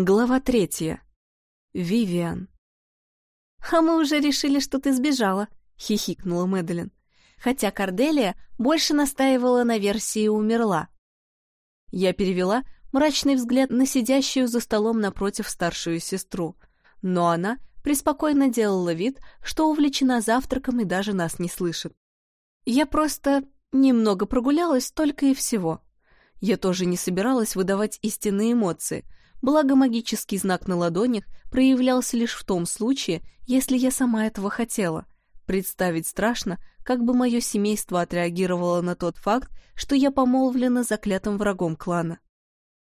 Глава третья. Вивиан. «А мы уже решили, что ты сбежала», — хихикнула Мэдалин. Хотя Корделия больше настаивала на версии «умерла». Я перевела мрачный взгляд на сидящую за столом напротив старшую сестру, но она преспокойно делала вид, что увлечена завтраком и даже нас не слышит. Я просто немного прогулялась только и всего. Я тоже не собиралась выдавать истинные эмоции — Благо магический знак на ладонях проявлялся лишь в том случае, если я сама этого хотела. Представить страшно, как бы мое семейство отреагировало на тот факт, что я помолвлена заклятым врагом клана.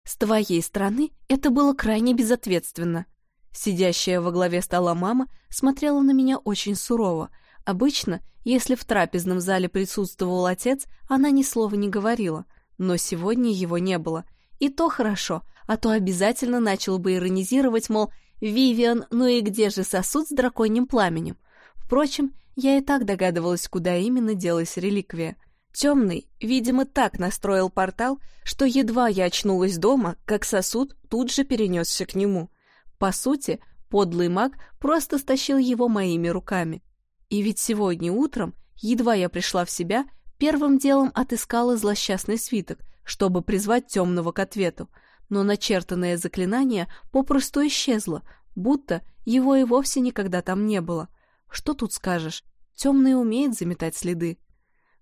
С твоей стороны это было крайне безответственно. Сидящая во главе стола мама смотрела на меня очень сурово. Обычно, если в трапезном зале присутствовал отец, она ни слова не говорила, но сегодня его не было. И то хорошо, а то обязательно начал бы иронизировать, мол, «Вивиан, ну и где же сосуд с драконьим пламенем?» Впрочем, я и так догадывалась, куда именно делась реликвия. Темный, видимо, так настроил портал, что едва я очнулась дома, как сосуд тут же перенесся к нему. По сути, подлый маг просто стащил его моими руками. И ведь сегодня утром, едва я пришла в себя, первым делом отыскала злосчастный свиток, чтобы призвать темного к ответу — но начертанное заклинание попросту исчезло, будто его и вовсе никогда там не было. Что тут скажешь? Темный умеет заметать следы.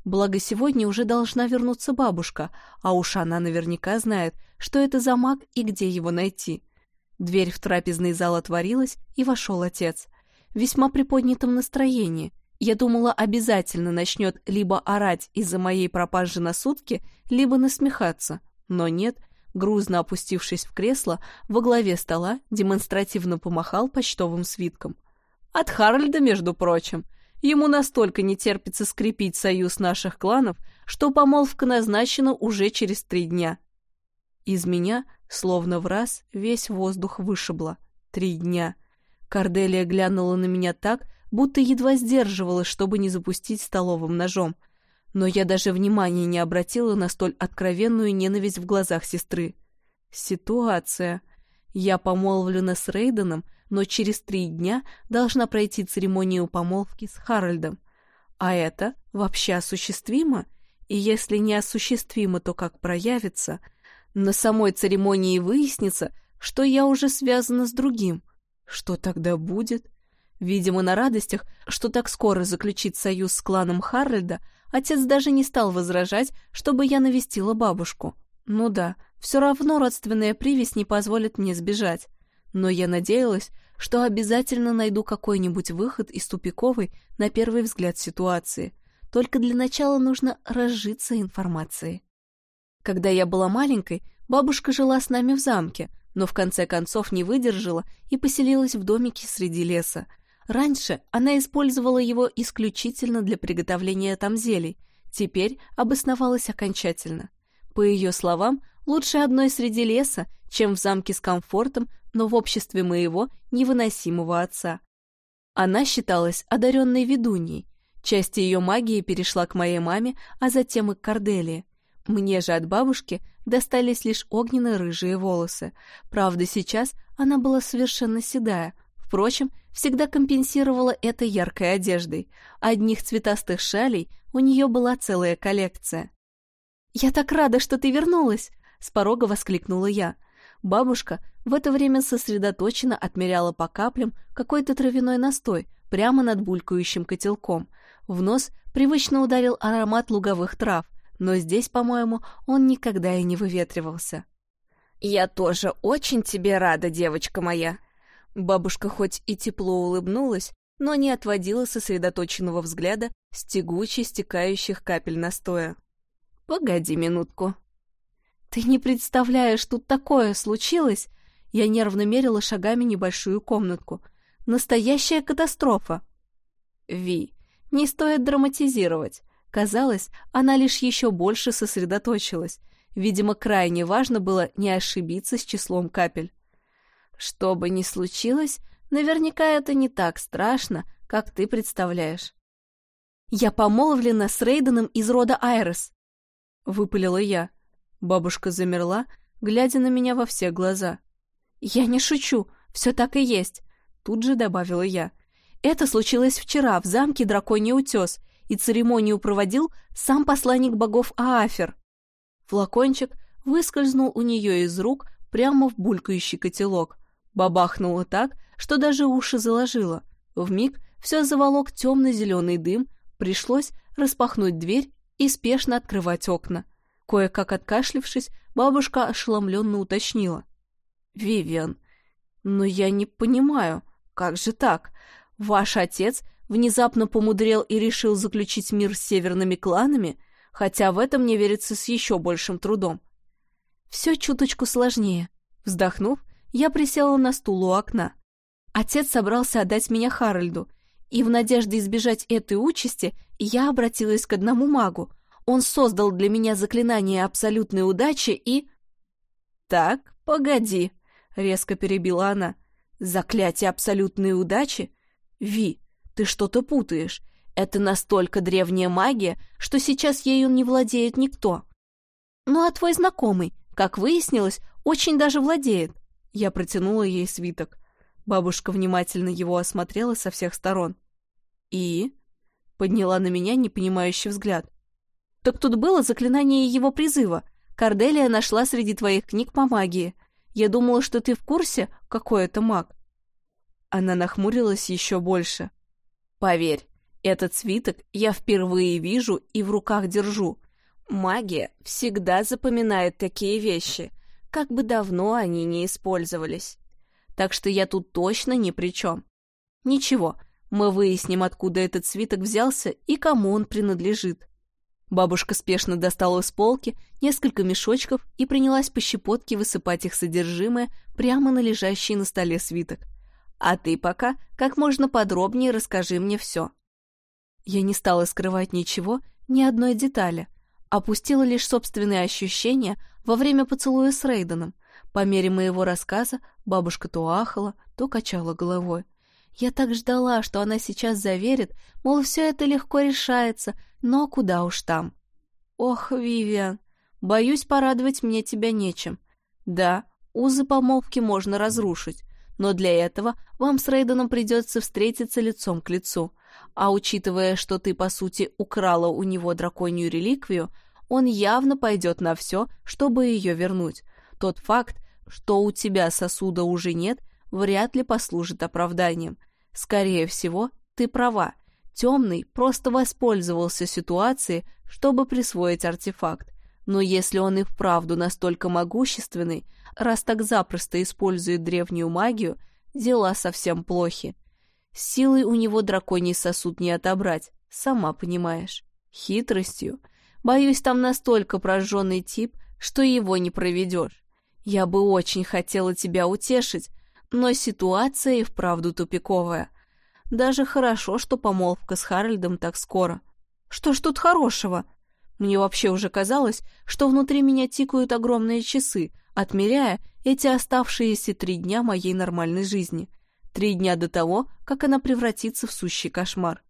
Благо сегодня уже должна вернуться бабушка, а уж она наверняка знает, что это за маг и где его найти. Дверь в трапезный зал отворилась, и вошел отец. Весьма приподнятом настроении. Я думала, обязательно начнет либо орать из-за моей пропажи на сутки, либо насмехаться. Но нет, грузно опустившись в кресло, во главе стола демонстративно помахал почтовым свитком. От Харальда, между прочим. Ему настолько не терпится скрепить союз наших кланов, что помолвка назначена уже через три дня. Из меня, словно в раз, весь воздух вышибло. Три дня. Корделия глянула на меня так, будто едва сдерживалась, чтобы не запустить столовым ножом — но я даже внимания не обратила на столь откровенную ненависть в глазах сестры. Ситуация. Я помолвлена с Рейденом, но через три дня должна пройти церемонию помолвки с Харальдом. А это вообще осуществимо? И если не осуществимо, то как проявится? На самой церемонии выяснится, что я уже связана с другим. Что тогда будет? Видимо, на радостях, что так скоро заключить союз с кланом Харальда, Отец даже не стал возражать, чтобы я навестила бабушку. Ну да, все равно родственная привязь не позволит мне сбежать. Но я надеялась, что обязательно найду какой-нибудь выход из тупиковой, на первый взгляд, ситуации. Только для начала нужно разжиться информацией. Когда я была маленькой, бабушка жила с нами в замке, но в конце концов не выдержала и поселилась в домике среди леса, Раньше она использовала его исключительно для приготовления там зелий, теперь обосновалась окончательно. По ее словам, лучше одной среди леса, чем в замке с комфортом, но в обществе моего невыносимого отца. Она считалась одаренной ведуньей. Часть ее магии перешла к моей маме, а затем и к Корделии. Мне же от бабушки достались лишь огненно-рыжие волосы. Правда, сейчас она была совершенно седая — Впрочем, всегда компенсировала это яркой одеждой. Одних цветастых шалей у нее была целая коллекция. «Я так рада, что ты вернулась!» — с порога воскликнула я. Бабушка в это время сосредоточенно отмеряла по каплям какой-то травяной настой прямо над булькающим котелком. В нос привычно ударил аромат луговых трав, но здесь, по-моему, он никогда и не выветривался. «Я тоже очень тебе рада, девочка моя!» Бабушка хоть и тепло улыбнулась, но не отводила сосредоточенного взгляда с тягучей стекающих капель настоя. «Погоди минутку». «Ты не представляешь, тут такое случилось!» Я нервно мерила шагами небольшую комнатку. «Настоящая катастрофа!» «Ви, не стоит драматизировать». Казалось, она лишь еще больше сосредоточилась. Видимо, крайне важно было не ошибиться с числом капель. Что бы ни случилось, наверняка это не так страшно, как ты представляешь. «Я помолвлена с Рейденом из рода Айрес», — выпалила я. Бабушка замерла, глядя на меня во все глаза. Я не шучу, все так и есть, тут же добавила я. Это случилось вчера в замке Драконий Утес, и церемонию проводил сам посланник богов Аафер. Флакончик выскользнул у нее из рук прямо в булькающий котелок. Бабахнуло так, что даже уши заложило. Вмиг все заволок темно-зеленый дым, пришлось распахнуть дверь и спешно открывать окна. Кое-как откашлившись, бабушка ошеломленно уточнила. «Вивиан, но я не понимаю, как же так? Ваш отец внезапно помудрел и решил заключить мир с северными кланами, хотя в этом мне верится с еще большим трудом. Все чуточку сложнее. Вздохнув, я присела на стул у окна. Отец собрался отдать меня Харальду, и в надежде избежать этой участи я обратилась к одному магу. Он создал для меня заклинание абсолютной удачи и... «Так, погоди», — резко перебила она. «Заклятие абсолютной удачи? Ви, ты что-то путаешь. Это настолько древняя магия, что сейчас ею не владеет никто. Ну а твой знакомый, как выяснилось, очень даже владеет. Я протянула ей свиток. Бабушка внимательно его осмотрела со всех сторон. «И?» — подняла на меня непонимающий взгляд. «Так тут было заклинание его призыва. Корделия нашла среди твоих книг по магии. Я думала, что ты в курсе, какой это маг». Она нахмурилась еще больше. Поверь, этот свиток я впервые вижу и в руках держу. Магия всегда запоминает такие вещи, как бы давно они не использовались. Так что я тут точно ни при чем. Ничего, мы выясним, откуда этот свиток взялся и кому он принадлежит. Бабушка спешно достала с полки несколько мешочков и принялась по щепотке высыпать их содержимое прямо на лежащий на столе свиток. А ты пока как можно подробнее расскажи мне все. Я не стала скрывать ничего, ни одной детали. Опустила лишь собственные ощущения во время поцелуя с Рейденом. По мере моего рассказа бабушка то ахала, то качала головой. Я так ждала, что она сейчас заверит, мол, все это легко решается, но куда уж там. Ох, Вивиан, боюсь, порадовать мне тебя нечем. Да, узы помолвки можно разрушить, но для этого вам с Рейденом придется встретиться лицом к лицу. А учитывая, что ты, по сути, украла у него драконью реликвию, он явно пойдет на все, чтобы ее вернуть. Тот факт, что у тебя сосуда уже нет, вряд ли послужит оправданием. Скорее всего, ты права. Темный просто воспользовался ситуацией, чтобы присвоить артефакт. Но если он и вправду настолько могущественный, раз так запросто использует древнюю магию, дела совсем плохи. Силой у него драконий сосуд не отобрать, сама понимаешь. Хитростью. Боюсь, там настолько прожженный тип, что его не проведешь. Я бы очень хотела тебя утешить, но ситуация и вправду тупиковая. Даже хорошо, что помолвка с Харальдом так скоро. Что ж тут хорошего? Мне вообще уже казалось, что внутри меня тикают огромные часы, отмеряя эти оставшиеся три дня моей нормальной жизни. Три дня до того, как она превратится в сущий кошмар.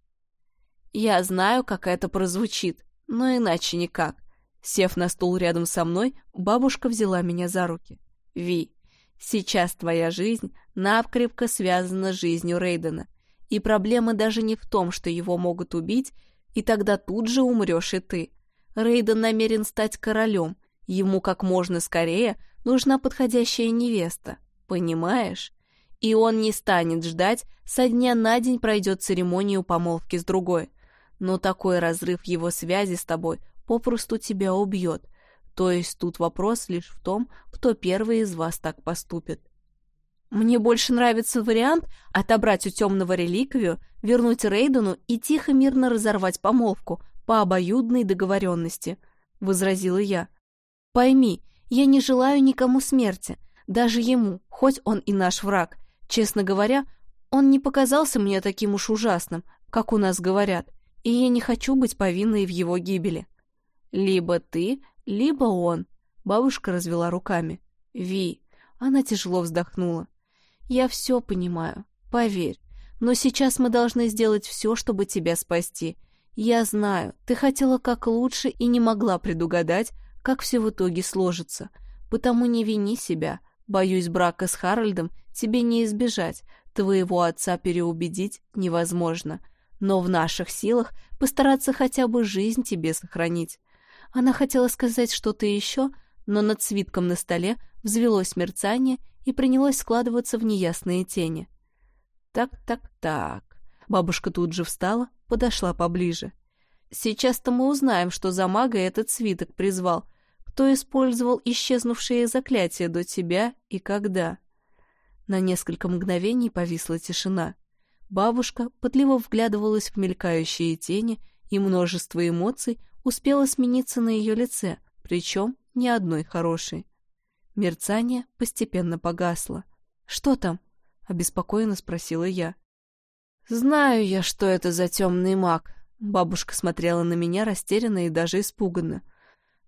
Я знаю, как это прозвучит, но иначе никак. Сев на стул рядом со мной, бабушка взяла меня за руки. «Ви, сейчас твоя жизнь накрепко связана с жизнью Рейдена, и проблема даже не в том, что его могут убить, и тогда тут же умрешь и ты. Рейден намерен стать королем, ему как можно скорее нужна подходящая невеста, понимаешь? И он не станет ждать, со дня на день пройдет церемонию помолвки с другой. Но такой разрыв его связи с тобой попросту тебя убьет. То есть тут вопрос лишь в том, кто первый из вас так поступит. Мне больше нравится вариант отобрать у темного реликвию, вернуть Рейдену и тихо мирно разорвать помолвку по обоюдной договоренности, — возразила я. Пойми, я не желаю никому смерти, даже ему, хоть он и наш враг. Честно говоря, он не показался мне таким уж ужасным, как у нас говорят, и я не хочу быть повинной в его гибели. Либо ты, либо он, бабушка развела руками. Ви, она тяжело вздохнула. Я все понимаю, поверь, но сейчас мы должны сделать все, чтобы тебя спасти. Я знаю, ты хотела как лучше и не могла предугадать, как все в итоге сложится, потому не вини себя, Боюсь, брака с Харальдом тебе не избежать, твоего отца переубедить невозможно, но в наших силах постараться хотя бы жизнь тебе сохранить. Она хотела сказать что-то еще, но над свитком на столе взвелось мерцание и принялось складываться в неясные тени. «Так-так-так...» Бабушка тут же встала, подошла поближе. «Сейчас-то мы узнаем, что за мага этот свиток призвал, кто использовал исчезнувшие заклятия до тебя и когда». На несколько мгновений повисла тишина. Бабушка пытливо вглядывалась в мелькающие тени, и множество эмоций успело смениться на ее лице, причем ни одной хорошей. Мерцание постепенно погасло. «Что там?» — обеспокоенно спросила я. «Знаю я, что это за темный маг», — бабушка смотрела на меня растерянно и даже испуганно.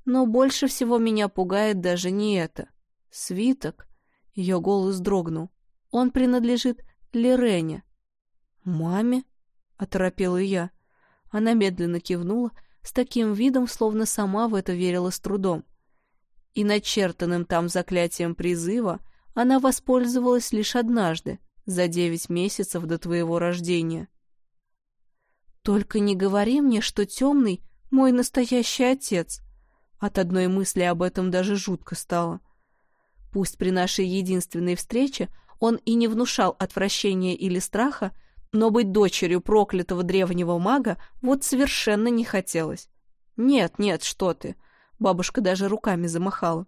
«Но больше всего меня пугает даже не это. Свиток, ее голос дрогнул. Он принадлежит Лирене. «Маме?» — оторопела я. Она медленно кивнула, с таким видом, словно сама в это верила с трудом. И начертанным там заклятием призыва она воспользовалась лишь однажды, за девять месяцев до твоего рождения. «Только не говори мне, что темный — мой настоящий отец!» От одной мысли об этом даже жутко стало. Пусть при нашей единственной встрече он и не внушал отвращения или страха, но быть дочерью проклятого древнего мага вот совершенно не хотелось. «Нет, нет, что ты!» Бабушка даже руками замахала.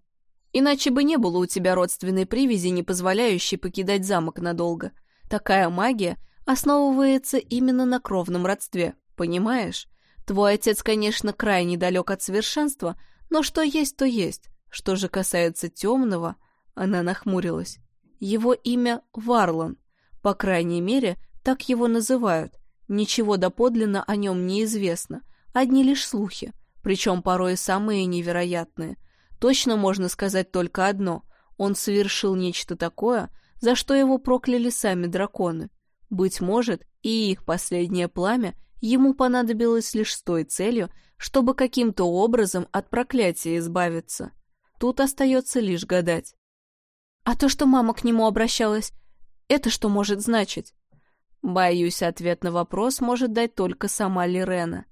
«Иначе бы не было у тебя родственной привязи, не позволяющей покидать замок надолго. Такая магия основывается именно на кровном родстве, понимаешь? Твой отец, конечно, крайне далек от совершенства, но что есть, то есть. Что же касается темного, она нахмурилась. Его имя Варлан. По крайней мере, так его называют. Ничего доподлинно о нем не известно. Одни лишь слухи, причем порой самые невероятные. Точно можно сказать только одно. Он совершил нечто такое, за что его прокляли сами драконы. Быть может, и их последнее пламя ему понадобилось лишь с той целью, чтобы каким-то образом от проклятия избавиться. Тут остается лишь гадать. А то, что мама к нему обращалась, это что может значить? Боюсь, ответ на вопрос может дать только сама Лирена.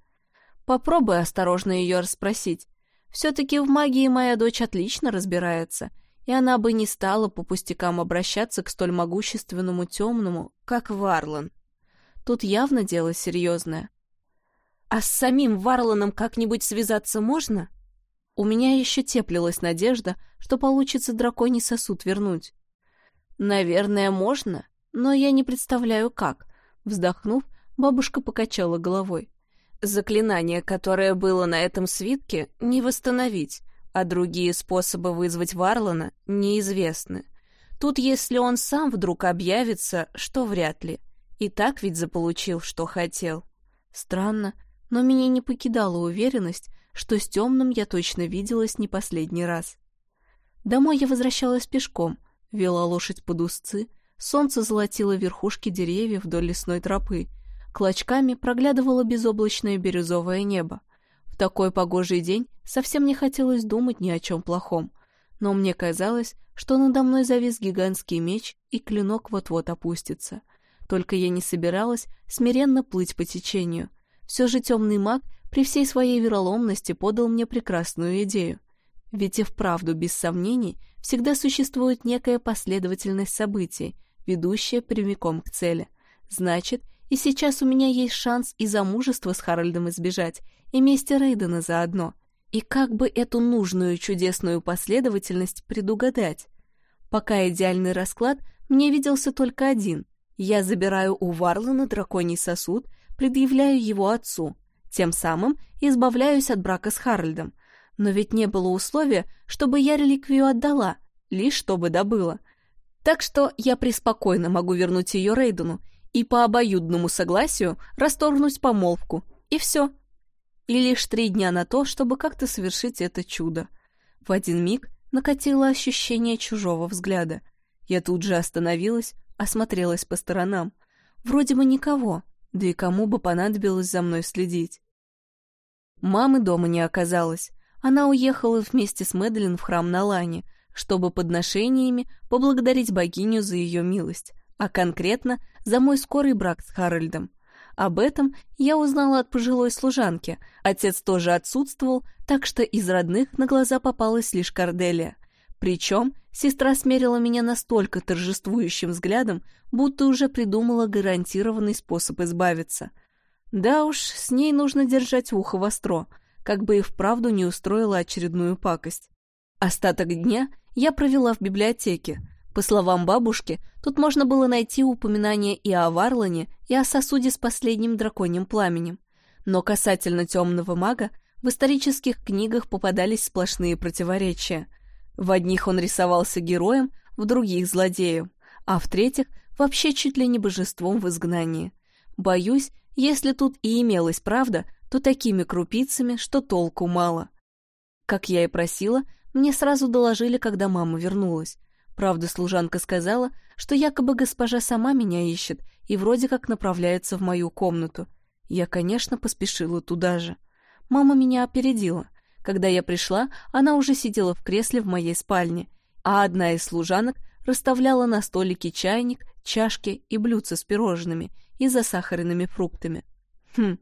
Попробуй осторожно ее расспросить. Все-таки в магии моя дочь отлично разбирается, и она бы не стала по пустякам обращаться к столь могущественному темному, как Варлан. Тут явно дело серьезное. А с самим Варланом как-нибудь связаться можно? У меня еще теплилась надежда, что получится драконий сосуд вернуть. Наверное, можно, но я не представляю, как. Вздохнув, бабушка покачала головой. Заклинание, которое было на этом свитке, не восстановить, а другие способы вызвать Варлана неизвестны. Тут, если он сам вдруг объявится, что вряд ли. И так ведь заполучил, что хотел. Странно, но меня не покидала уверенность, что с темным я точно виделась не последний раз. Домой я возвращалась пешком, вела лошадь под узцы, солнце золотило верхушки деревьев вдоль лесной тропы, клочками проглядывало безоблачное бирюзовое небо. В такой погожий день совсем не хотелось думать ни о чем плохом, но мне казалось, что надо мной завис гигантский меч, и клинок вот-вот опустится. Только я не собиралась смиренно плыть по течению. Все же темный маг при всей своей вероломности подал мне прекрасную идею. Ведь и вправду, без сомнений, всегда существует некая последовательность событий, ведущая прямиком к цели. Значит, и сейчас у меня есть шанс и замужество с Харальдом избежать, и мести Рейдена заодно. И как бы эту нужную чудесную последовательность предугадать? Пока идеальный расклад мне виделся только один. Я забираю у Варлана драконий сосуд, предъявляю его отцу — тем самым избавляюсь от брака с Харальдом. Но ведь не было условия, чтобы я реликвию отдала, лишь чтобы добыла. Так что я преспокойно могу вернуть ее Рейдену и по обоюдному согласию расторгнуть помолвку. И все. И лишь три дня на то, чтобы как-то совершить это чудо. В один миг накатило ощущение чужого взгляда. Я тут же остановилась, осмотрелась по сторонам. Вроде бы никого, да и кому бы понадобилось за мной следить? Мамы дома не оказалось. Она уехала вместе с Мэдлин в храм на Лане, чтобы подношениями поблагодарить богиню за ее милость, а конкретно за мой скорый брак с Харальдом. Об этом я узнала от пожилой служанки. Отец тоже отсутствовал, так что из родных на глаза попалась лишь Корделия. Причем сестра смерила меня настолько торжествующим взглядом, будто уже придумала гарантированный способ избавиться. Да уж, с ней нужно держать ухо востро, как бы и вправду не устроила очередную пакость. Остаток дня я провела в библиотеке, по словам бабушки, тут можно было найти упоминание и о Варлане, и о сосуде с последним драконьим пламенем. Но касательно темного мага, в исторических книгах попадались сплошные противоречия. В одних он рисовался героем, в других — злодеем, а в третьих — вообще чуть ли не божеством в изгнании. Боюсь, если тут и имелась правда, то такими крупицами, что толку мало. Как я и просила, мне сразу доложили, когда мама вернулась. Правда, служанка сказала, что якобы госпожа сама меня ищет и вроде как направляется в мою комнату. Я, конечно, поспешила туда же. Мама меня опередила. Когда я пришла, она уже сидела в кресле в моей спальне, а одна из служанок расставляла на столике чайник, чашки и блюдца с пирожными и засахаренными фруктами. Хм,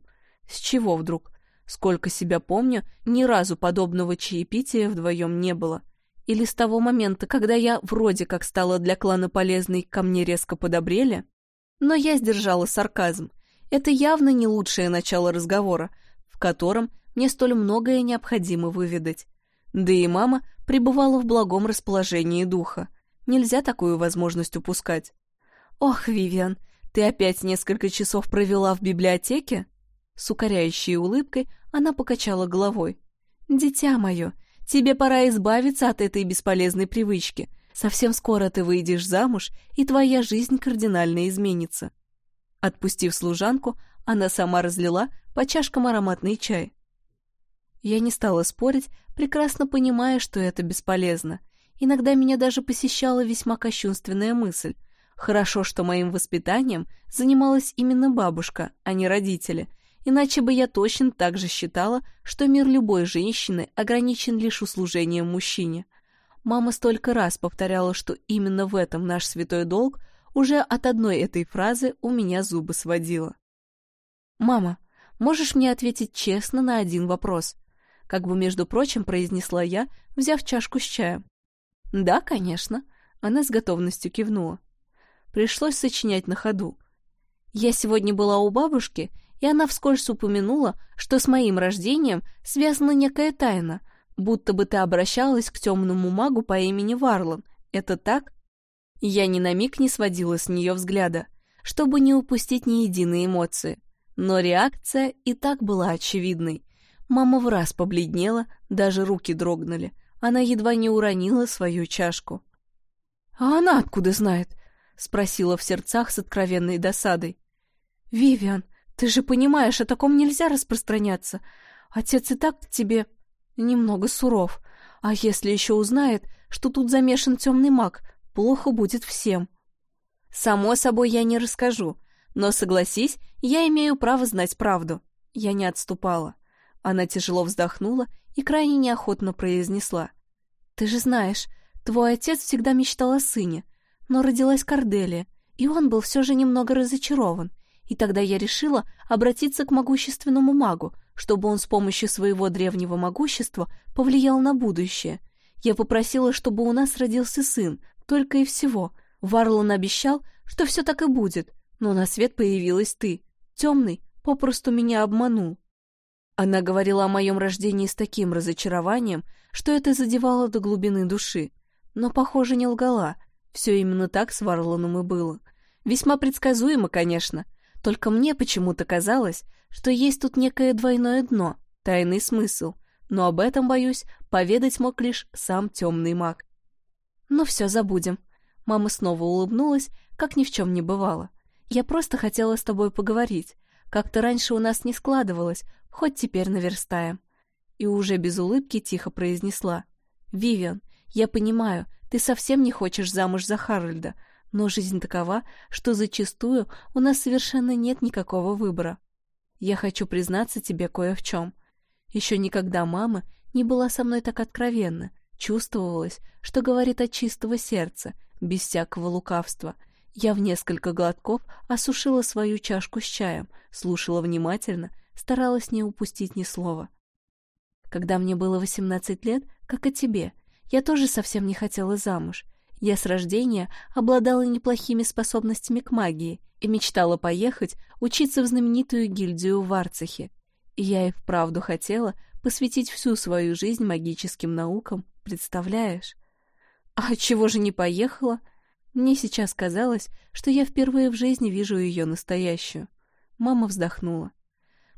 с чего вдруг? Сколько себя помню, ни разу подобного чаепития вдвоем не было — или с того момента, когда я вроде как стала для клана полезной, ко мне резко подобрели? Но я сдержала сарказм. Это явно не лучшее начало разговора, в котором мне столь многое необходимо выведать. Да и мама пребывала в благом расположении духа. Нельзя такую возможность упускать. «Ох, Вивиан, ты опять несколько часов провела в библиотеке?» С укоряющей улыбкой она покачала головой. «Дитя мое, Тебе пора избавиться от этой бесполезной привычки. Совсем скоро ты выйдешь замуж, и твоя жизнь кардинально изменится». Отпустив служанку, она сама разлила по чашкам ароматный чай. Я не стала спорить, прекрасно понимая, что это бесполезно. Иногда меня даже посещала весьма кощунственная мысль. Хорошо, что моим воспитанием занималась именно бабушка, а не родители, Иначе бы я точно так же считала, что мир любой женщины ограничен лишь услужением мужчине. Мама столько раз повторяла, что именно в этом наш святой долг, уже от одной этой фразы у меня зубы сводило. «Мама, можешь мне ответить честно на один вопрос?» Как бы, между прочим, произнесла я, взяв чашку с чаем. «Да, конечно», — она с готовностью кивнула. Пришлось сочинять на ходу. Я сегодня была у бабушки и она вскользь упомянула, что с моим рождением связана некая тайна, будто бы ты обращалась к темному магу по имени Варлан. Это так? Я ни на миг не сводила с нее взгляда, чтобы не упустить ни единой эмоции. Но реакция и так была очевидной. Мама в раз побледнела, даже руки дрогнули. Она едва не уронила свою чашку. «А она откуда знает?» — спросила в сердцах с откровенной досадой. «Вивиан, ты же понимаешь, о таком нельзя распространяться. Отец и так к тебе немного суров. А если еще узнает, что тут замешан темный маг, плохо будет всем. Само собой, я не расскажу. Но согласись, я имею право знать правду. Я не отступала. Она тяжело вздохнула и крайне неохотно произнесла. «Ты же знаешь, твой отец всегда мечтал о сыне, но родилась Корделия, и он был все же немного разочарован и тогда я решила обратиться к могущественному магу, чтобы он с помощью своего древнего могущества повлиял на будущее. Я попросила, чтобы у нас родился сын, только и всего. Варлан обещал, что все так и будет, но на свет появилась ты. Темный попросту меня обманул. Она говорила о моем рождении с таким разочарованием, что это задевало до глубины души. Но, похоже, не лгала. Все именно так с Варланом и было. Весьма предсказуемо, конечно, только мне почему-то казалось, что есть тут некое двойное дно, тайный смысл, но об этом, боюсь, поведать мог лишь сам темный маг. Ну все, забудем. Мама снова улыбнулась, как ни в чем не бывало. Я просто хотела с тобой поговорить. Как-то раньше у нас не складывалось, хоть теперь наверстаем. И уже без улыбки тихо произнесла. «Вивиан, я понимаю, ты совсем не хочешь замуж за Харальда, но жизнь такова, что зачастую у нас совершенно нет никакого выбора. Я хочу признаться тебе кое в чем. Еще никогда мама не была со мной так откровенна, Чувствовалось, что говорит от чистого сердца, без всякого лукавства. Я в несколько глотков осушила свою чашку с чаем, слушала внимательно, старалась не упустить ни слова. Когда мне было 18 лет, как и тебе, я тоже совсем не хотела замуж. Я с рождения обладала неплохими способностями к магии и мечтала поехать учиться в знаменитую гильдию в Арцехе. И я и вправду хотела посвятить всю свою жизнь магическим наукам, представляешь? А чего же не поехала? Мне сейчас казалось, что я впервые в жизни вижу ее настоящую. Мама вздохнула.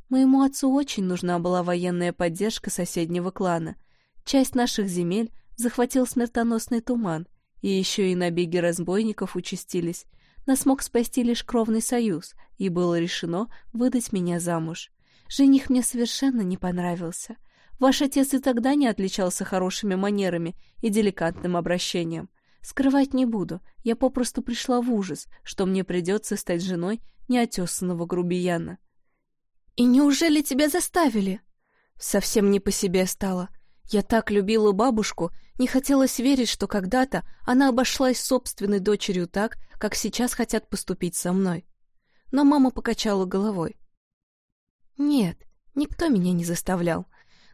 Моему отцу очень нужна была военная поддержка соседнего клана. Часть наших земель захватил смертоносный туман, и еще и набеги разбойников участились. Нас мог спасти лишь кровный союз, и было решено выдать меня замуж. Жених мне совершенно не понравился. Ваш отец и тогда не отличался хорошими манерами и деликатным обращением. Скрывать не буду, я попросту пришла в ужас, что мне придется стать женой неотесанного грубияна. «И неужели тебя заставили?» Совсем не по себе стало. Я так любила бабушку, не хотелось верить, что когда-то она обошлась собственной дочерью так, как сейчас хотят поступить со мной. Но мама покачала головой. «Нет, никто меня не заставлял,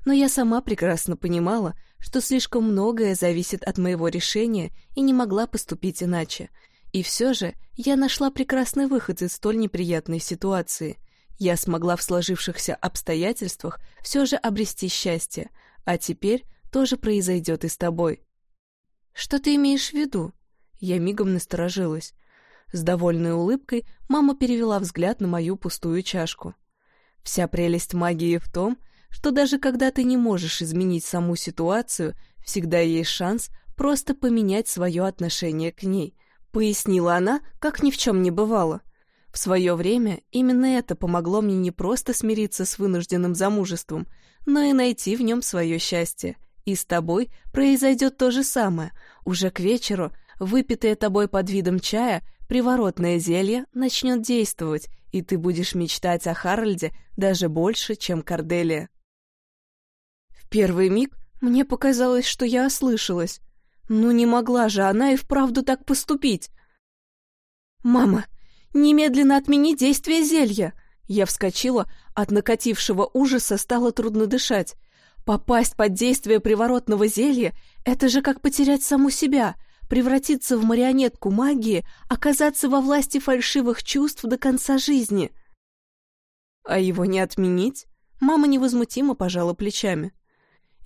но я сама прекрасно понимала, что слишком многое зависит от моего решения и не могла поступить иначе. И все же я нашла прекрасный выход из столь неприятной ситуации — я смогла в сложившихся обстоятельствах все же обрести счастье, а теперь тоже произойдет и с тобой. Что ты имеешь в виду? Я мигом насторожилась. С довольной улыбкой мама перевела взгляд на мою пустую чашку. Вся прелесть магии в том, что даже когда ты не можешь изменить саму ситуацию, всегда есть шанс просто поменять свое отношение к ней, пояснила она, как ни в чем не бывало. — в свое время именно это помогло мне не просто смириться с вынужденным замужеством, но и найти в нем свое счастье. И с тобой произойдет то же самое. Уже к вечеру, выпитое тобой под видом чая, приворотное зелье начнет действовать, и ты будешь мечтать о Харальде даже больше, чем Корделия. В первый миг мне показалось, что я ослышалась. Ну не могла же она и вправду так поступить. «Мама, Немедленно отмени действие зелья!» Я вскочила, от накатившего ужаса стало трудно дышать. Попасть под действие приворотного зелья — это же как потерять саму себя, превратиться в марионетку магии, оказаться во власти фальшивых чувств до конца жизни. А его не отменить? Мама невозмутимо пожала плечами.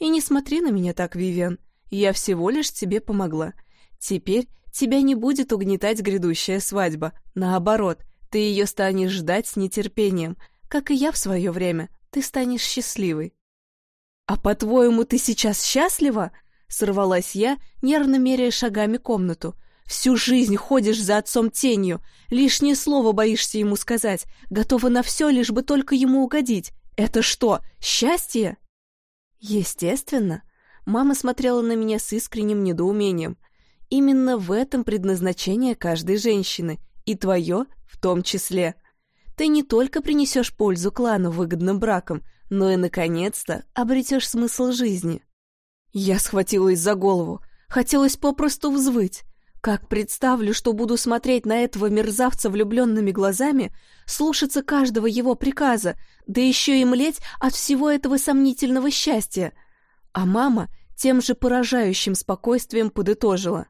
И не смотри на меня так, Вивен. Я всего лишь тебе помогла. Теперь тебя не будет угнетать грядущая свадьба. Наоборот, ты ее станешь ждать с нетерпением. Как и я в свое время, ты станешь счастливой. «А по-твоему, ты сейчас счастлива?» Сорвалась я, нервно меряя шагами комнату. «Всю жизнь ходишь за отцом тенью, лишнее слово боишься ему сказать, готова на все, лишь бы только ему угодить. Это что, счастье?» Естественно. Мама смотрела на меня с искренним недоумением. Именно в этом предназначение каждой женщины, и твое в том числе. Ты не только принесешь пользу клану выгодным браком, но и, наконец-то, обретешь смысл жизни. Я схватилась за голову. Хотелось попросту взвыть. Как представлю, что буду смотреть на этого мерзавца влюбленными глазами, слушаться каждого его приказа, да еще и млеть от всего этого сомнительного счастья. А мама тем же поражающим спокойствием подытожила.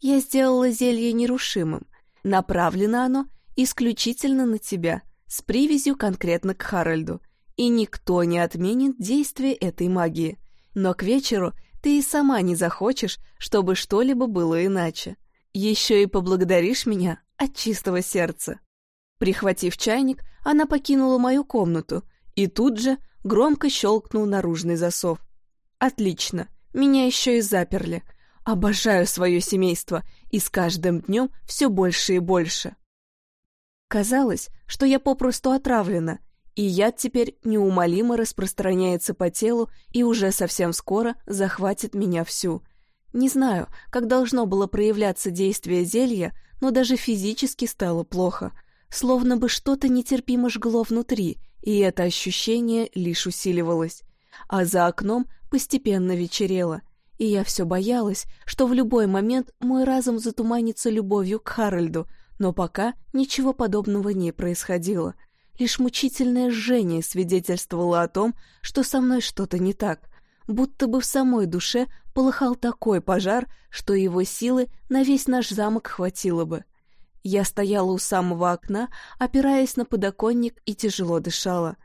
Я сделала зелье нерушимым. Направлено оно исключительно на тебя, с привязью конкретно к Харальду. И никто не отменит действие этой магии. Но к вечеру ты и сама не захочешь, чтобы что-либо было иначе. Еще и поблагодаришь меня от чистого сердца. Прихватив чайник, она покинула мою комнату, и тут же громко щелкнул наружный засов. Отлично, меня еще и заперли — Обожаю свое семейство, и с каждым днем все больше и больше. Казалось, что я попросту отравлена, и яд теперь неумолимо распространяется по телу и уже совсем скоро захватит меня всю. Не знаю, как должно было проявляться действие зелья, но даже физически стало плохо, словно бы что-то нетерпимо жгло внутри, и это ощущение лишь усиливалось. А за окном постепенно вечерело, и я все боялась, что в любой момент мой разум затуманится любовью к Харальду, но пока ничего подобного не происходило. Лишь мучительное жжение свидетельствовало о том, что со мной что-то не так, будто бы в самой душе полыхал такой пожар, что его силы на весь наш замок хватило бы. Я стояла у самого окна, опираясь на подоконник и тяжело дышала.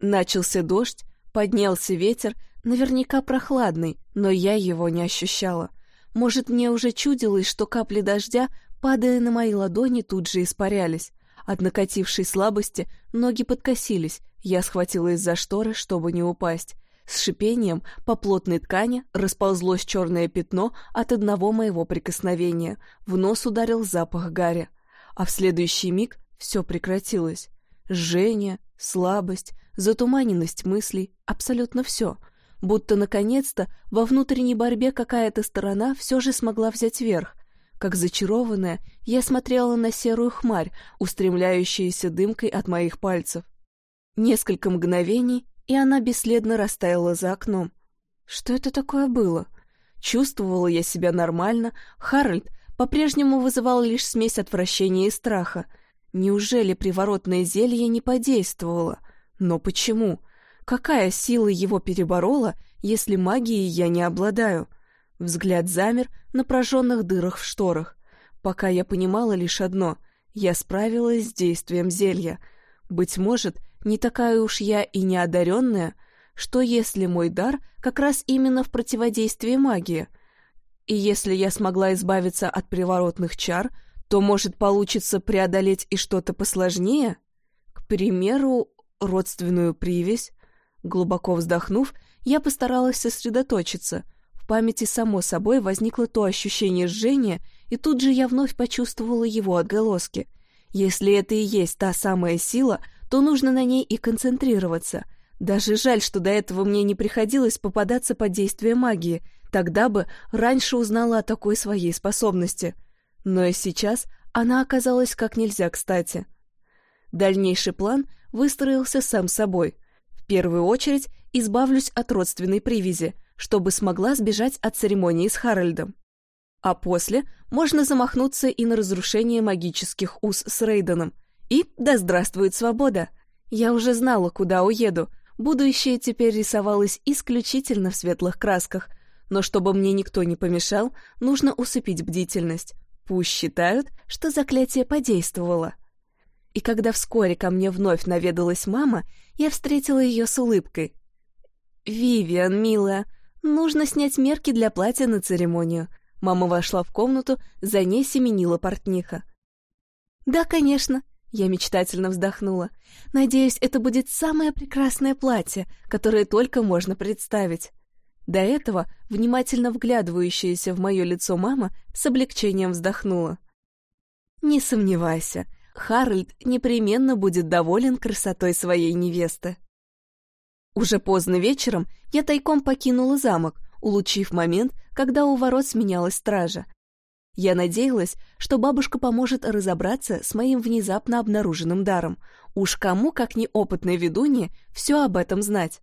Начался дождь, поднялся ветер, наверняка прохладный, но я его не ощущала. Может, мне уже чудилось, что капли дождя, падая на мои ладони, тут же испарялись. От накатившей слабости ноги подкосились, я схватилась за шторы, чтобы не упасть. С шипением по плотной ткани расползлось черное пятно от одного моего прикосновения. В нос ударил запах гари. А в следующий миг все прекратилось. Жжение, слабость, затуманенность мыслей, абсолютно все. Будто, наконец-то, во внутренней борьбе какая-то сторона все же смогла взять верх. Как зачарованная, я смотрела на серую хмарь, устремляющуюся дымкой от моих пальцев. Несколько мгновений, и она бесследно растаяла за окном. Что это такое было? Чувствовала я себя нормально, Харальд по-прежнему вызывал лишь смесь отвращения и страха. Неужели приворотное зелье не подействовало? Но почему? Какая сила его переборола, если магией я не обладаю? Взгляд замер на прожженных дырах в шторах. Пока я понимала лишь одно — я справилась с действием зелья. Быть может, не такая уж я и неодаренная, что если мой дар как раз именно в противодействии магии? И если я смогла избавиться от приворотных чар, то, может, получится преодолеть и что-то посложнее? К примеру, родственную привязь. Глубоко вздохнув, я постаралась сосредоточиться. В памяти само собой возникло то ощущение жжения, и тут же я вновь почувствовала его отголоски. Если это и есть та самая сила, то нужно на ней и концентрироваться. Даже жаль, что до этого мне не приходилось попадаться под действие магии, тогда бы раньше узнала о такой своей способности. Но и сейчас она оказалась как нельзя кстати. Дальнейший план выстроился сам собой. В первую очередь избавлюсь от родственной привязи, чтобы смогла сбежать от церемонии с Харальдом. А после можно замахнуться и на разрушение магических уз с Рейденом – и да здравствует свобода! Я уже знала, куда уеду. Будущее теперь рисовалось исключительно в светлых красках. Но чтобы мне никто не помешал, нужно усыпить бдительность. Пусть считают, что заклятие подействовало. И когда вскоре ко мне вновь наведалась мама, я встретила ее с улыбкой. «Вивиан, милая, нужно снять мерки для платья на церемонию». Мама вошла в комнату, за ней семенила портниха. «Да, конечно», я мечтательно вздохнула. Надеюсь, это будет самое прекрасное платье, которое только можно представить. До этого внимательно вглядывающаяся в мое лицо мама с облегчением вздохнула. «Не сомневайся, Харальд непременно будет доволен красотой своей невесты». Уже поздно вечером я тайком покинула замок, улучив момент, когда у ворот сменялась стража. Я надеялась, что бабушка поможет разобраться с моим внезапно обнаруженным даром. Уж кому, как неопытной ведунье, все об этом знать.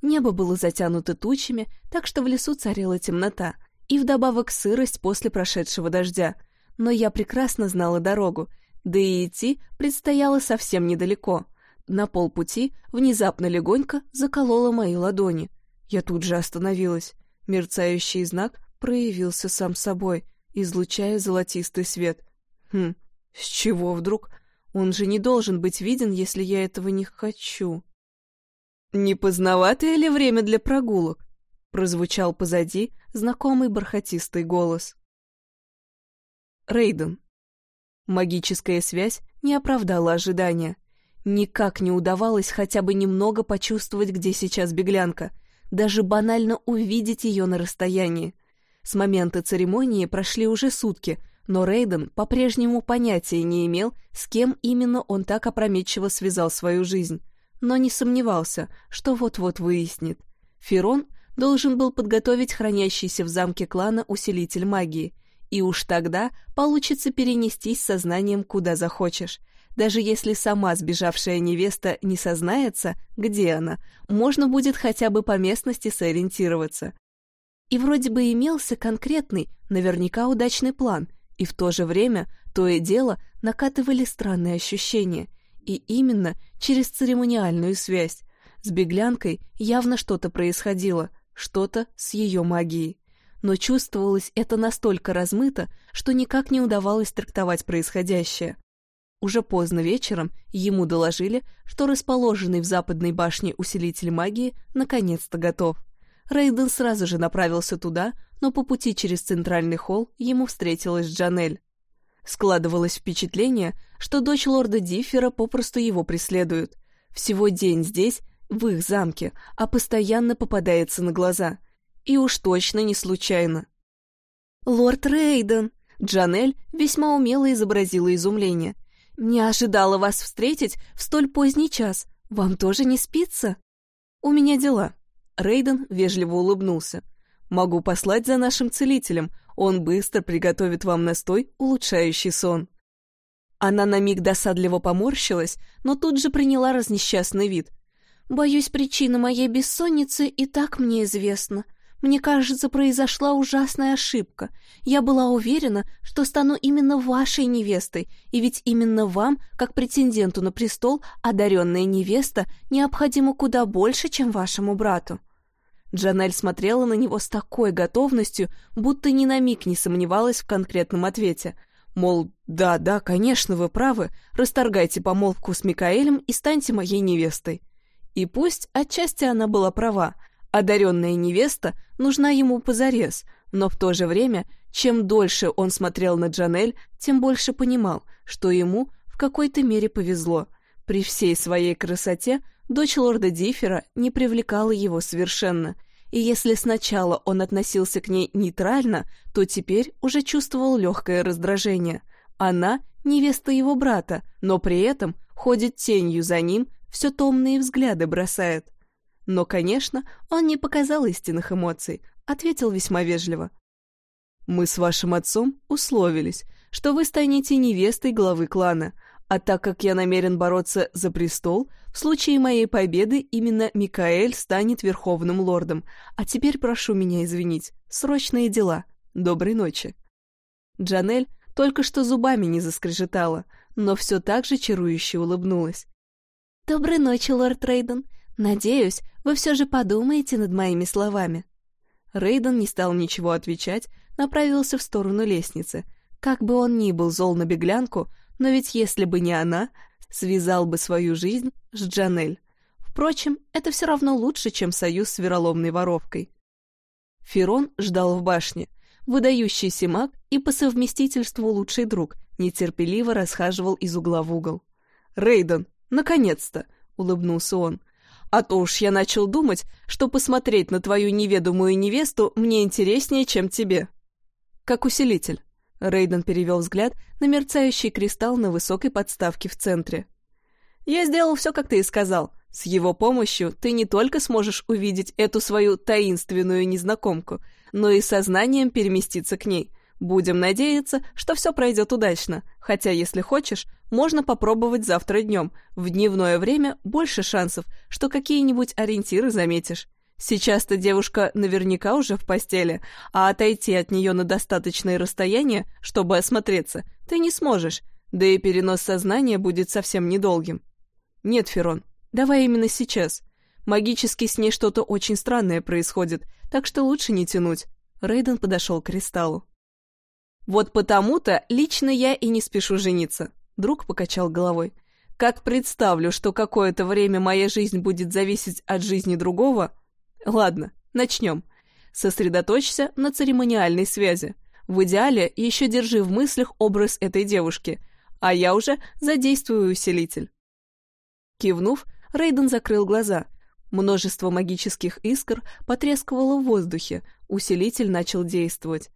Небо было затянуто тучами, так что в лесу царила темнота, и вдобавок сырость после прошедшего дождя. Но я прекрасно знала дорогу, да и идти предстояло совсем недалеко. На полпути внезапно легонько заколола мои ладони. Я тут же остановилась. Мерцающий знак проявился сам собой — излучая золотистый свет. Хм, с чего вдруг? Он же не должен быть виден, если я этого не хочу. «Не поздноватое ли время для прогулок?» — прозвучал позади знакомый бархатистый голос. Рейден. Магическая связь не оправдала ожидания. Никак не удавалось хотя бы немного почувствовать, где сейчас беглянка, даже банально увидеть ее на расстоянии. С момента церемонии прошли уже сутки, но Рейден по-прежнему понятия не имел, с кем именно он так опрометчиво связал свою жизнь, но не сомневался, что вот-вот выяснит. Ферон должен был подготовить хранящийся в замке клана усилитель магии, и уж тогда получится перенестись сознанием куда захочешь. Даже если сама сбежавшая невеста не сознается, где она, можно будет хотя бы по местности сориентироваться. И вроде бы имелся конкретный, наверняка удачный план, и в то же время то и дело накатывали странные ощущения, и именно через церемониальную связь. С беглянкой явно что-то происходило, что-то с ее магией. Но чувствовалось это настолько размыто, что никак не удавалось трактовать происходящее. Уже поздно вечером ему доложили, что расположенный в западной башне усилитель магии наконец-то готов. Рейден сразу же направился туда, но по пути через центральный холл ему встретилась Джанель. Складывалось впечатление, что дочь лорда Диффера попросту его преследует. Всего день здесь, в их замке, а постоянно попадается на глаза. И уж точно не случайно. «Лорд Рейден!» Джанель весьма умело изобразила изумление. «Не ожидала вас встретить в столь поздний час. Вам тоже не спится?» «У меня дела», Рейден вежливо улыбнулся. «Могу послать за нашим целителем. Он быстро приготовит вам настой, улучшающий сон». Она на миг досадливо поморщилась, но тут же приняла разнесчастный вид. «Боюсь, причина моей бессонницы и так мне известна. Мне кажется, произошла ужасная ошибка. Я была уверена, что стану именно вашей невестой, и ведь именно вам, как претенденту на престол, одаренная невеста необходима куда больше, чем вашему брату». Джанель смотрела на него с такой готовностью, будто ни на миг не сомневалась в конкретном ответе. Мол, да, да, конечно, вы правы, расторгайте помолвку с Микаэлем и станьте моей невестой. И пусть отчасти она была права — Одаренная невеста нужна ему позарез, но в то же время, чем дольше он смотрел на Джанель, тем больше понимал, что ему в какой-то мере повезло. При всей своей красоте дочь лорда Диффера не привлекала его совершенно, и если сначала он относился к ней нейтрально, то теперь уже чувствовал легкое раздражение. Она — невеста его брата, но при этом ходит тенью за ним, все томные взгляды бросает. Но, конечно, он не показал истинных эмоций, ответил весьма вежливо. «Мы с вашим отцом условились, что вы станете невестой главы клана, а так как я намерен бороться за престол, в случае моей победы именно Микаэль станет верховным лордом. А теперь прошу меня извинить. Срочные дела. Доброй ночи». Джанель только что зубами не заскрежетала, но все так же чарующе улыбнулась. «Доброй ночи, лорд Рейден. Надеюсь, вы все же подумаете над моими словами». Рейден не стал ничего отвечать, направился в сторону лестницы. Как бы он ни был зол на беглянку, но ведь если бы не она, связал бы свою жизнь с Джанель. Впрочем, это все равно лучше, чем союз с вероломной воровкой. Ферон ждал в башне. Выдающийся маг и по совместительству лучший друг нетерпеливо расхаживал из угла в угол. «Рейден, наконец-то!» — улыбнулся он. А то уж я начал думать, что посмотреть на твою неведомую невесту мне интереснее, чем тебе. Как усилитель. Рейден перевел взгляд на мерцающий кристалл на высокой подставке в центре. «Я сделал все, как ты и сказал. С его помощью ты не только сможешь увидеть эту свою таинственную незнакомку, но и сознанием переместиться к ней. Будем надеяться, что все пройдет удачно, хотя, если хочешь, можно попробовать завтра днем. В дневное время больше шансов, что какие-нибудь ориентиры заметишь. Сейчас-то девушка наверняка уже в постели, а отойти от нее на достаточное расстояние, чтобы осмотреться, ты не сможешь, да и перенос сознания будет совсем недолгим. Нет, Ферон, давай именно сейчас. Магически с ней что-то очень странное происходит, так что лучше не тянуть. Рейден подошел к кристаллу. Вот потому-то лично я и не спешу жениться. Друг покачал головой. Как представлю, что какое-то время моя жизнь будет зависеть от жизни другого... Ладно, начнем. Сосредоточься на церемониальной связи. В идеале еще держи в мыслях образ этой девушки, а я уже задействую усилитель. Кивнув, Рейден закрыл глаза. Множество магических искр потрескивало в воздухе, усилитель начал действовать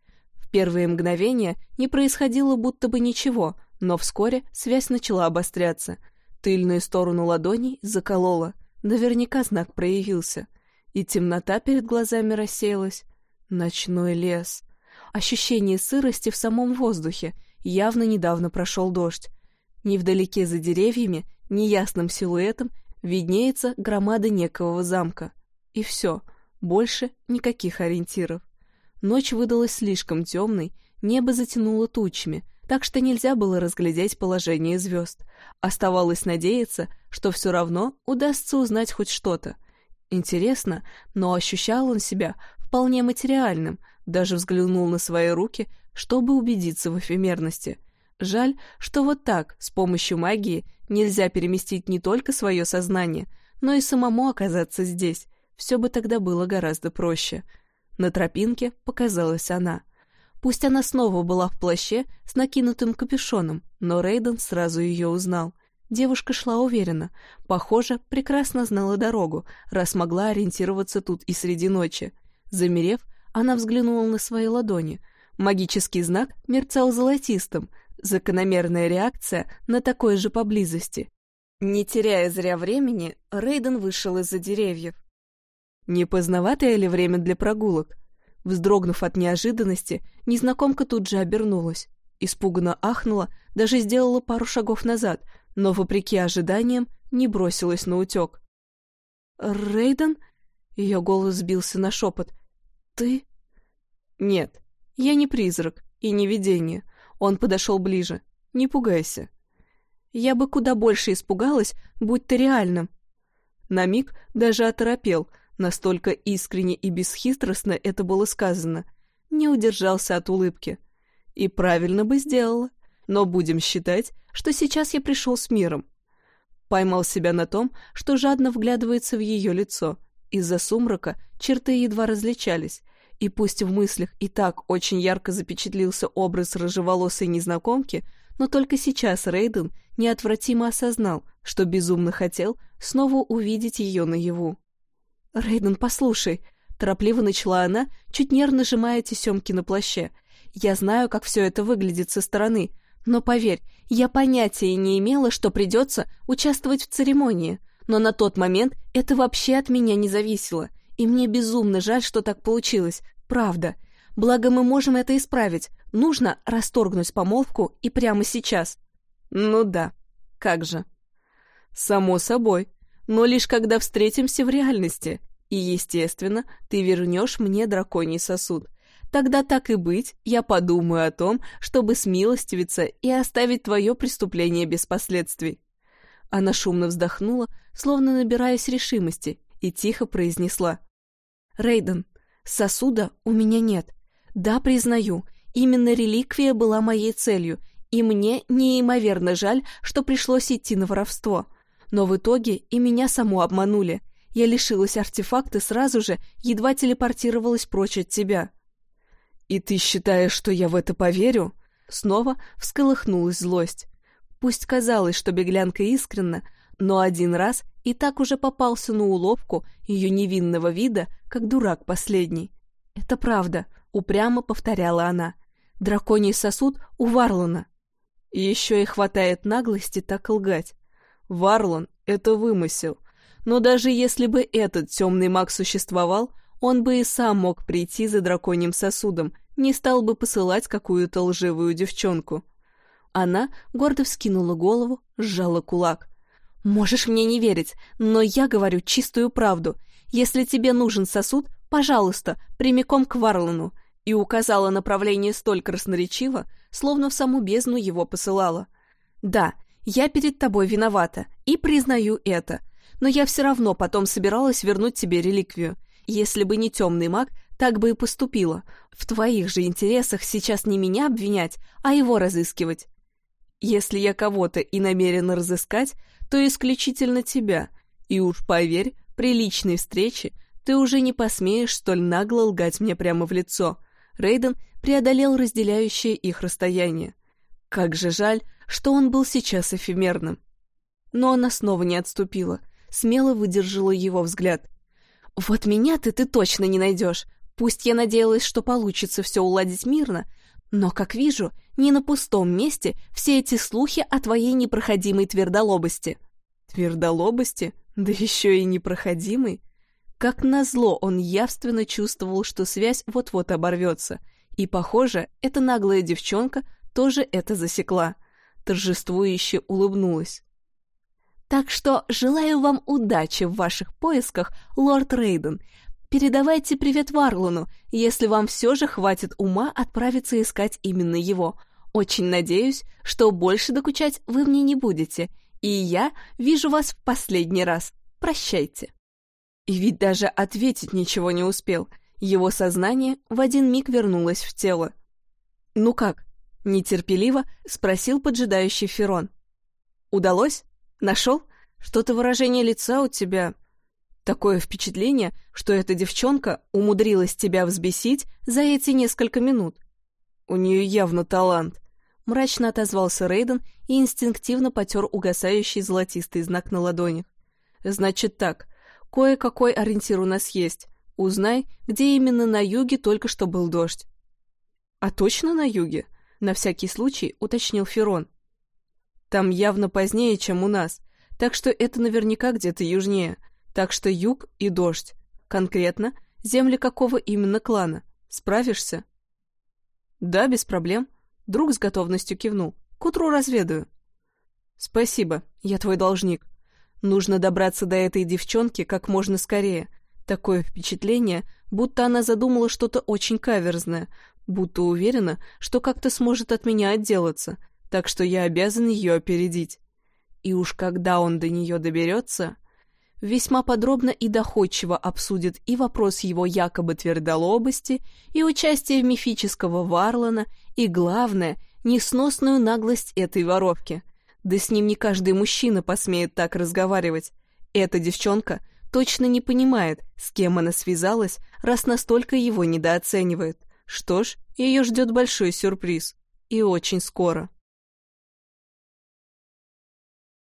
первые мгновения не происходило будто бы ничего, но вскоре связь начала обостряться. Тыльную сторону ладоней заколола. Наверняка знак проявился. И темнота перед глазами рассеялась. Ночной лес. Ощущение сырости в самом воздухе. Явно недавно прошел дождь. Невдалеке за деревьями, неясным силуэтом, виднеется громада некого замка. И все. Больше никаких ориентиров. Ночь выдалась слишком темной, небо затянуло тучами, так что нельзя было разглядеть положение звезд. Оставалось надеяться, что все равно удастся узнать хоть что-то. Интересно, но ощущал он себя вполне материальным, даже взглянул на свои руки, чтобы убедиться в эфемерности. Жаль, что вот так, с помощью магии, нельзя переместить не только свое сознание, но и самому оказаться здесь. Все бы тогда было гораздо проще. На тропинке показалась она. Пусть она снова была в плаще с накинутым капюшоном, но Рейден сразу ее узнал. Девушка шла уверенно. Похоже, прекрасно знала дорогу, раз могла ориентироваться тут и среди ночи. Замерев, она взглянула на свои ладони. Магический знак мерцал золотистым, закономерная реакция на такой же поблизости. Не теряя зря времени, Рейден вышел из-за деревьев. Не поздноватое ли время для прогулок? Вздрогнув от неожиданности, незнакомка тут же обернулась. Испуганно ахнула, даже сделала пару шагов назад, но, вопреки ожиданиям, не бросилась на утек. «Рейден?» — ее голос сбился на шепот. «Ты?» «Нет, я не призрак и не видение. Он подошел ближе. Не пугайся. Я бы куда больше испугалась, будь ты реальным. На миг даже оторопел, настолько искренне и бесхитростно это было сказано. Не удержался от улыбки. И правильно бы сделала. Но будем считать, что сейчас я пришел с миром. Поймал себя на том, что жадно вглядывается в ее лицо. Из-за сумрака черты едва различались, и пусть в мыслях и так очень ярко запечатлился образ рыжеволосой незнакомки, но только сейчас Рейден неотвратимо осознал, что безумно хотел снова увидеть ее наяву. «Рейден, послушай», — торопливо начала она, чуть нервно сжимая тесемки на плаще. «Я знаю, как все это выглядит со стороны, но поверь, я понятия не имела, что придется участвовать в церемонии, но на тот момент это вообще от меня не зависело, и мне безумно жаль, что так получилось, правда. Благо мы можем это исправить, нужно расторгнуть помолвку и прямо сейчас. Ну да, как же. Само собой, но лишь когда встретимся в реальности, и, естественно, ты вернешь мне драконий сосуд. Тогда так и быть, я подумаю о том, чтобы смилостивиться и оставить твое преступление без последствий. Она шумно вздохнула, словно набираясь решимости, и тихо произнесла. «Рейден, сосуда у меня нет. Да, признаю, именно реликвия была моей целью, и мне неимоверно жаль, что пришлось идти на воровство. Но в итоге и меня саму обманули. Я лишилась артефакта сразу же, едва телепортировалась прочь от тебя». «И ты считаешь, что я в это поверю?» Снова всколыхнулась злость. Пусть казалось, что беглянка искренна, но один раз и так уже попался на уловку ее невинного вида, как дурак последний. «Это правда», — упрямо повторяла она. «Драконий сосуд у Варлона». Еще и хватает наглости так лгать. Варлон — это вымысел. Но даже если бы этот темный маг существовал, он бы и сам мог прийти за драконьим сосудом, не стал бы посылать какую-то лживую девчонку. Она гордо вскинула голову, сжала кулак. «Можешь мне не верить, но я говорю чистую правду. Если тебе нужен сосуд, пожалуйста, прямиком к Варлану». И указала направление столь красноречиво, словно в саму бездну его посылала. «Да, я перед тобой виновата, и признаю это, но я все равно потом собиралась вернуть тебе реликвию. Если бы не темный маг, так бы и поступила. В твоих же интересах сейчас не меня обвинять, а его разыскивать. Если я кого-то и намерена разыскать, то исключительно тебя. И уж поверь, при личной встрече ты уже не посмеешь столь нагло лгать мне прямо в лицо. Рейден преодолел разделяющее их расстояние. Как же жаль, что он был сейчас эфемерным. Но она снова не отступила, смело выдержала его взгляд. «Вот меня-то ты точно не найдешь. Пусть я надеялась, что получится все уладить мирно, но, как вижу, не на пустом месте все эти слухи о твоей непроходимой твердолобости». «Твердолобости? Да еще и непроходимой?» Как назло, он явственно чувствовал, что связь вот-вот оборвется. И, похоже, эта наглая девчонка тоже это засекла. Торжествующе улыбнулась. Так что желаю вам удачи в ваших поисках, лорд Рейден. Передавайте привет Варлону, если вам все же хватит ума отправиться искать именно его. Очень надеюсь, что больше докучать вы мне не будете, и я вижу вас в последний раз. Прощайте. И ведь даже ответить ничего не успел. Его сознание в один миг вернулось в тело. «Ну как?» — нетерпеливо спросил поджидающий Ферон. «Удалось? Нашел? Что-то выражение лица у тебя...» Такое впечатление, что эта девчонка умудрилась тебя взбесить за эти несколько минут. У нее явно талант. Мрачно отозвался Рейден и инстинктивно потер угасающий золотистый знак на ладонях. Значит так, кое-какой ориентир у нас есть. Узнай, где именно на юге только что был дождь. А точно на юге? На всякий случай уточнил Ферон. Там явно позднее, чем у нас, так что это наверняка где-то южнее. Так что юг и дождь. Конкретно, земли какого именно клана. Справишься? Да, без проблем. Друг с готовностью кивнул. К утру разведаю. Спасибо, я твой должник. Нужно добраться до этой девчонки как можно скорее. Такое впечатление, будто она задумала что-то очень каверзное, будто уверена, что как-то сможет от меня отделаться, так что я обязан ее опередить. И уж когда он до нее доберется весьма подробно и доходчиво обсудит и вопрос его якобы твердолобости, и участие в мифического Варлана, и, главное, несносную наглость этой воровки. Да с ним не каждый мужчина посмеет так разговаривать. Эта девчонка точно не понимает, с кем она связалась, раз настолько его недооценивает. Что ж, ее ждет большой сюрприз. И очень скоро.